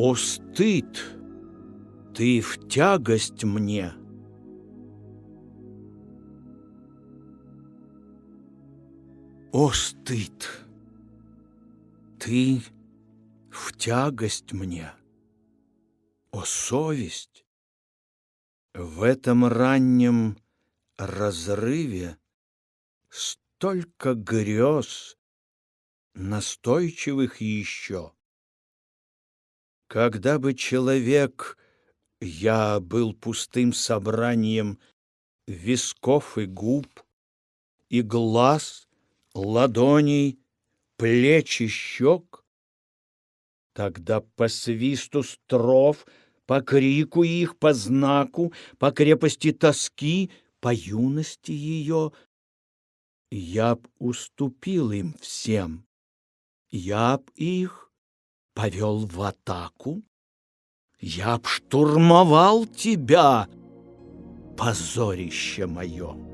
О, стыд! Ты в тягость мне! О, стыд! Ты в тягость мне! О, совесть! В этом раннем разрыве Столько грез, настойчивых еще. Когда бы человек, я был пустым собранием Висков и губ, и глаз, ладоней, плеч и щек, Тогда по свисту стров, по крику их, по знаку, По крепости тоски, по юности ее, Я б уступил им всем, я б их повел в атаку, я б штурмовал тебя, позорище мое.